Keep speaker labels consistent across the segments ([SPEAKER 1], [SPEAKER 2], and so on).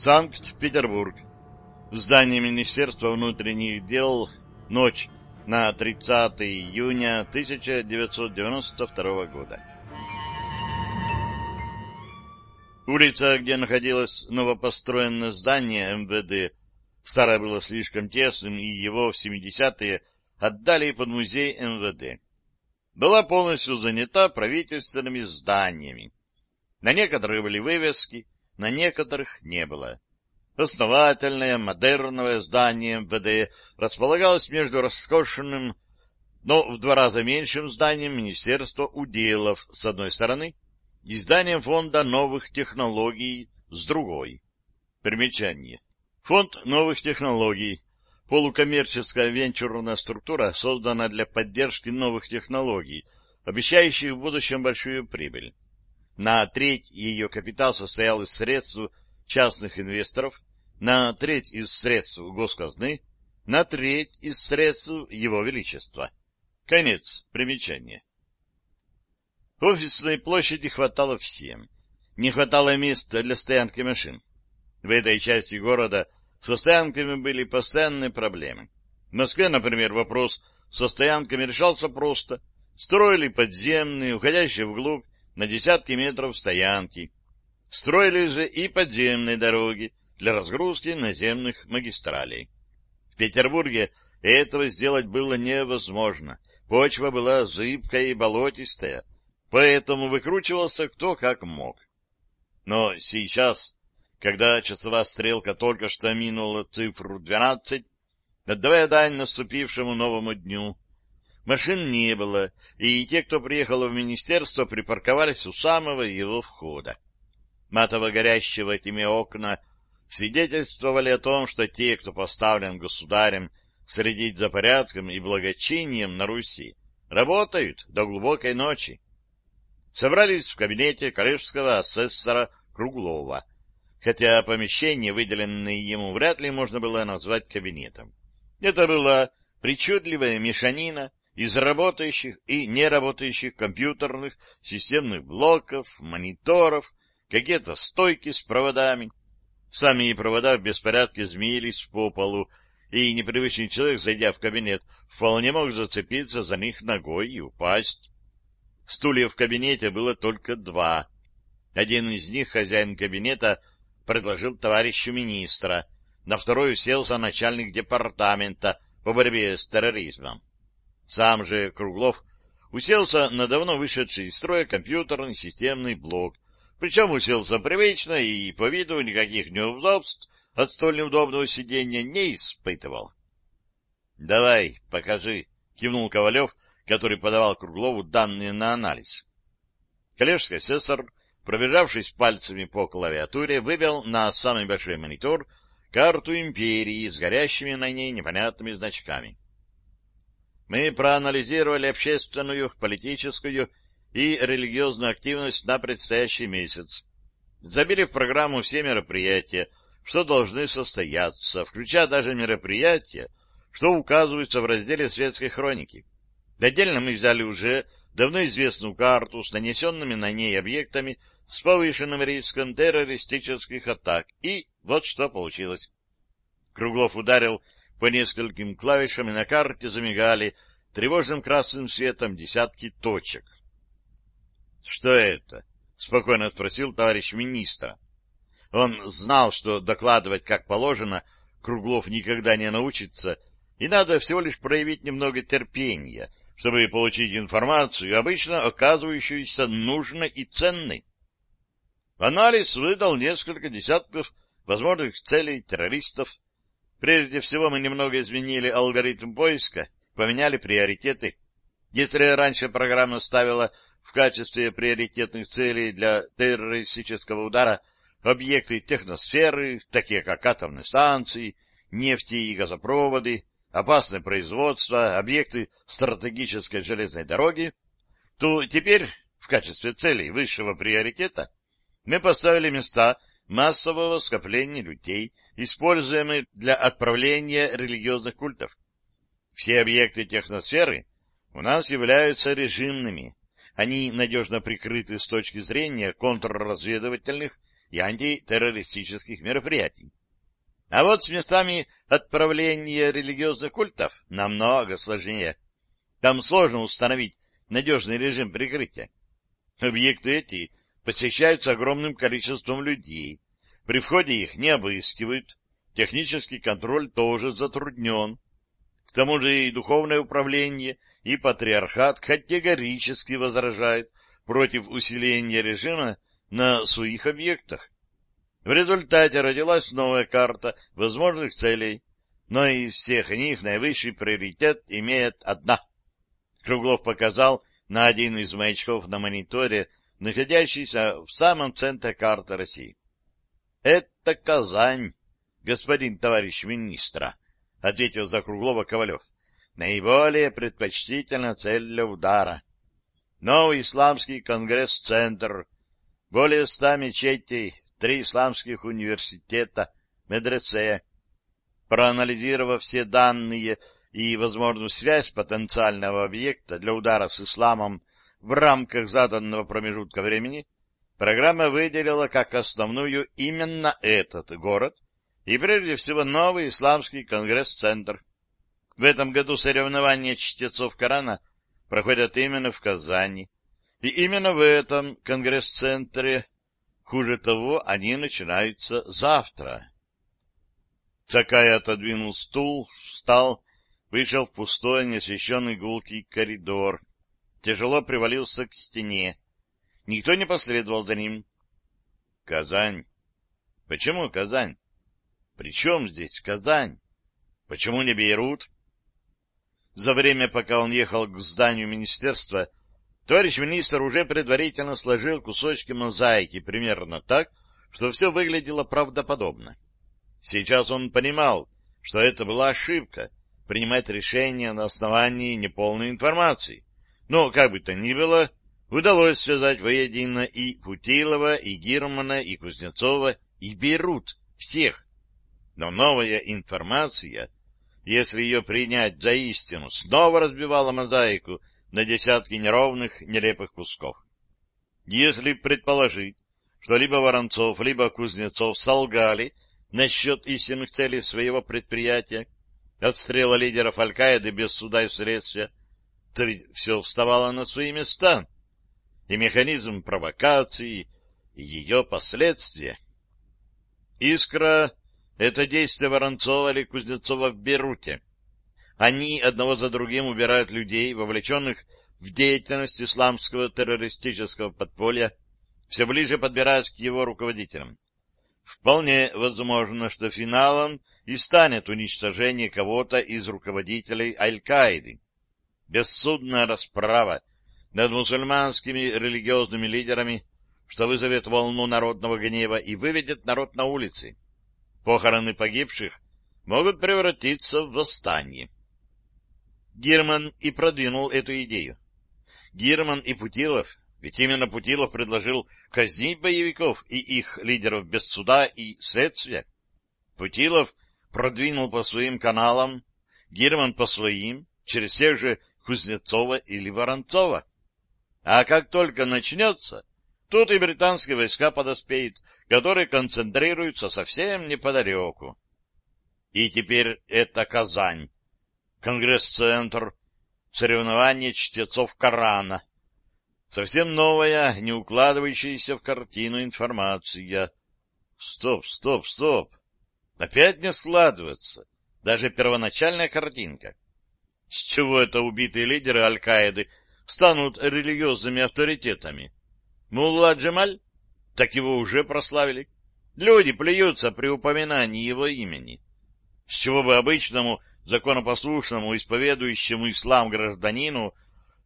[SPEAKER 1] Санкт-Петербург. В здании Министерства внутренних дел ночь на 30 июня 1992 года. Улица, где находилось новопостроенное здание МВД, старое было слишком тесным, и его в 70-е отдали под музей МВД. Была полностью занята правительственными зданиями. На некоторых были вывески, на некоторых не было. Основательное, модерновое здание МВД располагалось между роскошным, но в два раза меньшим зданием Министерства уделов с одной стороны и зданием Фонда новых технологий с другой. Примечание. Фонд новых технологий — полукоммерческая венчурная структура, создана для поддержки новых технологий, обещающих в будущем большую прибыль. На треть ее капитал состоял из средств частных инвесторов, на треть из средств госказны, на треть из средств Его Величества. Конец примечания. Офисной площади хватало всем. Не хватало места для стоянки машин. В этой части города со стоянками были постоянные проблемы. В Москве, например, вопрос со стоянками решался просто. Строили подземные, уходящие вглубь на десятки метров стоянки. Строили же и подземные дороги для разгрузки наземных магистралей. В Петербурге этого сделать было невозможно. Почва была зыбкая и болотистая, поэтому выкручивался кто как мог. Но сейчас, когда часовая стрелка только что минула цифру двенадцать, отдавая дань наступившему новому дню, машин не было, и те, кто приехал в министерство, припарковались у самого его входа. Матово горящего этими окна свидетельствовали о том, что те, кто поставлен государем следить за порядком и благочинием на Руси, работают до глубокой ночи собрались в кабинете коллежского асессора Круглова, хотя помещение, выделенное ему, вряд ли можно было назвать кабинетом. Это была причудливая мешанина из работающих и неработающих компьютерных системных блоков, мониторов, какие-то стойки с проводами. Сами провода в беспорядке змеились по полу, и непривычный человек, зайдя в кабинет, вполне мог зацепиться за них ногой и упасть. Стульев в кабинете было только два. Один из них хозяин кабинета предложил товарищу министра, на второй уселся начальник департамента по борьбе с терроризмом. Сам же Круглов уселся на давно вышедший из строя компьютерный системный блок, причем уселся привычно и по виду никаких неудобств от столь неудобного сидения не испытывал. — Давай, покажи, — кивнул Ковалев, который подавал Круглову данные на анализ. Коллежский асессор, пробежавшись пальцами по клавиатуре, вывел на самый большой монитор карту империи с горящими на ней непонятными значками. Мы проанализировали общественную, политическую и религиозную активность на предстоящий месяц. Забили в программу все мероприятия, что должны состояться, включая даже мероприятия, что указываются в разделе светской хроники. Отдельно мы взяли уже давно известную карту с нанесенными на ней объектами с повышенным риском террористических атак. И вот что получилось. Круглов ударил по нескольким клавишам, на карте замигали тревожным красным светом десятки точек. — Что это? — спокойно спросил товарищ министра. Он знал, что докладывать как положено Круглов никогда не научится, и надо всего лишь проявить немного терпения — чтобы получить информацию, обычно оказывающуюся нужной и ценной. Анализ выдал несколько десятков возможных целей террористов. Прежде всего мы немного изменили алгоритм поиска, поменяли приоритеты. Если раньше программа ставила в качестве приоритетных целей для террористического удара объекты техносферы, такие как атомные станции, нефти и газопроводы, опасное производство, объекты стратегической железной дороги, то теперь в качестве целей высшего приоритета мы поставили места массового скопления людей, используемые для отправления религиозных культов. Все объекты техносферы у нас являются режимными. Они надежно прикрыты с точки зрения контрразведывательных и антитеррористических мероприятий. А вот с местами отправления религиозных культов намного сложнее. Там сложно установить надежный режим прикрытия. Объекты эти посещаются огромным количеством людей. При входе их не обыскивают, технический контроль тоже затруднен. К тому же и духовное управление, и патриархат категорически возражают против усиления режима на своих объектах. В результате родилась новая карта возможных целей, но из всех них наивысший приоритет имеет одна. Круглов показал на один из маячков на мониторе, находящийся в самом центре карты России. — Это Казань, господин товарищ министра, — ответил за Круглова Ковалев. — Наиболее предпочтительная цель для удара. Новый исламский конгресс-центр, более ста мечетей, три исламских университета, медресе. Проанализировав все данные и возможную связь потенциального объекта для удара с исламом в рамках заданного промежутка времени, программа выделила как основную именно этот город и прежде всего новый исламский конгресс-центр. В этом году соревнования чтецов Корана проходят именно в Казани. И именно в этом конгресс-центре, хуже того, они начинаются завтра. Цакай отодвинул стул, встал, вышел в пустой, неосвещенный гулкий коридор, тяжело привалился к стене. Никто не последовал за ним. Казань. Почему Казань? Причем здесь Казань? Почему не Бейрут? За время, пока он ехал к зданию министерства, товарищ министр уже предварительно сложил кусочки мозаики примерно так, что все выглядело правдоподобно. Сейчас он понимал, что это была ошибка — принимать решения на основании неполной информации. Но, как бы то ни было, удалось связать воедино и Путилова, и Гирмана, и Кузнецова, и Берут, всех. Но новая информация если ее принять за истину, снова разбивала мозаику на десятки неровных, нелепых кусков. Если предположить, что либо Воронцов, либо Кузнецов солгали насчет истинных целей своего предприятия, отстрела лидеров Аль-Каиды без суда и следствия, то ведь все вставало на свои места, и механизм провокации, и ее последствия. Искра это действие Воронцова или Кузнецова в Беруте. Они одного за другим убирают людей, вовлеченных в деятельность исламского террористического подполья, все ближе подбираясь к его руководителям. Вполне возможно, что финалом и станет уничтожение кого-то из руководителей Аль-Каиды. Бессудная расправа над мусульманскими религиозными лидерами, что вызовет волну народного гнева и выведет народ на улицы. Похороны погибших могут превратиться в восстание. Герман и продвинул эту идею. Герман и Путилов, ведь именно Путилов предложил казнить боевиков и их лидеров без суда и следствия. Путилов продвинул по своим каналам, Герман по своим, через тех же Кузнецова или Воронцова. А как только начнется, тут и британские войска подоспеют, которые концентрируются совсем неподалеку. И теперь это Казань, Конгресс-центр, соревнование чтецов Корана. Совсем новая, не укладывающаяся в картину информация. Стоп, стоп, стоп. Опять не складывается. Даже первоначальная картинка. С чего это убитые лидеры Аль-Каиды станут религиозными авторитетами? Мулла Джемаль? так его уже прославили. Люди плюются при упоминании его имени. С чего бы обычному, законопослушному, исповедующему ислам гражданину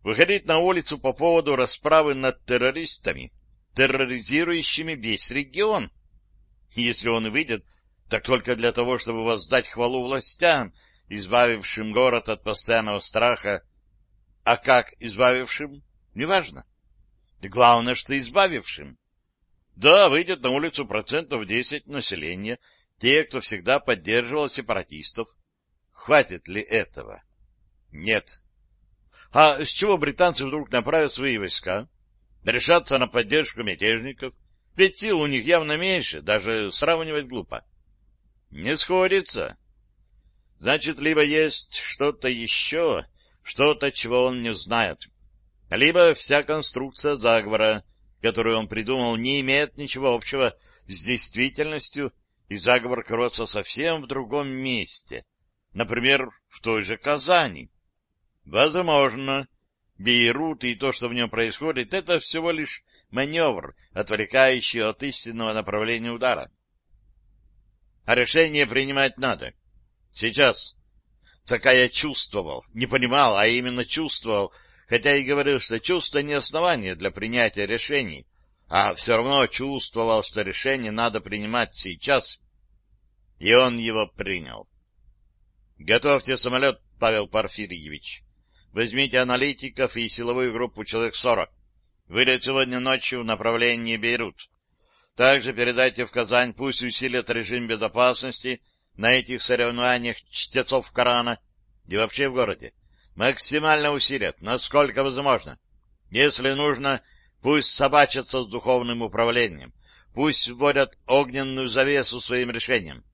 [SPEAKER 1] выходить на улицу по поводу расправы над террористами, терроризирующими весь регион? Если он выйдет, так только для того, чтобы воздать хвалу властям, избавившим город от постоянного страха. А как избавившим? Неважно. Главное, что избавившим. Да, выйдет на улицу процентов 10 населения, те, кто всегда поддерживал сепаратистов. Хватит ли этого? Нет. А с чего британцы вдруг направят свои войска? Решатся на поддержку мятежников? Ведь сил у них явно меньше, даже сравнивать глупо. Не сходится. Значит, либо есть что-то еще, что-то, чего он не знает, либо вся конструкция заговора, которую он придумал, не имеет ничего общего с действительностью, и заговор кроется совсем в другом месте, например, в той же Казани. Возможно, Бейрут и то, что в нем происходит, это всего лишь маневр, отвлекающий от истинного направления удара. А решение принимать надо. Сейчас. Такая чувствовал, не понимал, а именно чувствовал, хотя и говорил, что чувство не основание для принятия решений, а все равно чувствовал, что решение надо принимать сейчас. И он его принял. Готовьте самолет, Павел Порфирьевич. Возьмите аналитиков и силовую группу человек сорок. Вылет сегодня ночью в направлении Бейрут. Также передайте в Казань, пусть усилят режим безопасности на этих соревнованиях чтецов Корана и вообще в городе. Максимально усилят, насколько возможно. Если нужно, пусть собачатся с духовным управлением, пусть вводят огненную завесу своим решением.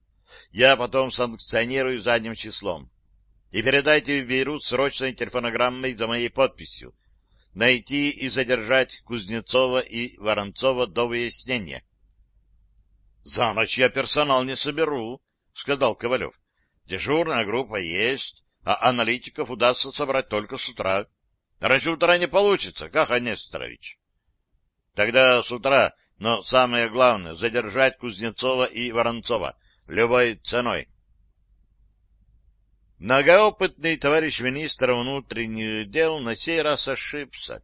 [SPEAKER 1] Я потом санкционирую задним числом и передайте в Бейрут срочной телефонограммой за моей подписью. Найти и задержать Кузнецова и Воронцова до выяснения. — За ночь я персонал не соберу, — сказал Ковалев. — Дежурная группа есть, а аналитиков удастся собрать только с утра. Раньше утра не получится, как Анесторович. — Тогда с утра, но самое главное — задержать Кузнецова и Воронцова любой ценой. Многоопытный товарищ министра внутренних дел на сей раз ошибся.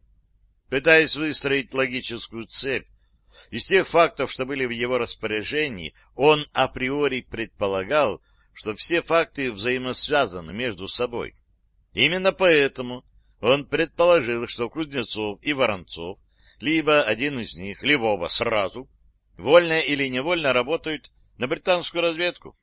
[SPEAKER 1] Пытаясь выстроить логическую цепь, из тех фактов, что были в его распоряжении, он априори предполагал, что все факты взаимосвязаны между собой. Именно поэтому он предположил, что Кузнецов и Воронцов, либо один из них, либо оба сразу, вольно или невольно работают на британскую разведку.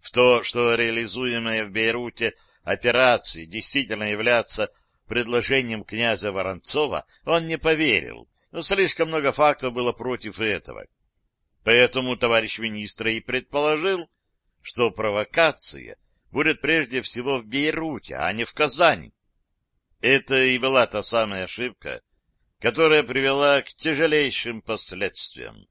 [SPEAKER 1] В то, что реализуемые в Бейруте операции действительно являются предложением князя Воронцова, он не поверил, но слишком много фактов было против этого. Поэтому товарищ министра и предположил, что провокация будет прежде всего в Бейруте, а не в Казани. Это и была та самая ошибка, которая привела к тяжелейшим последствиям.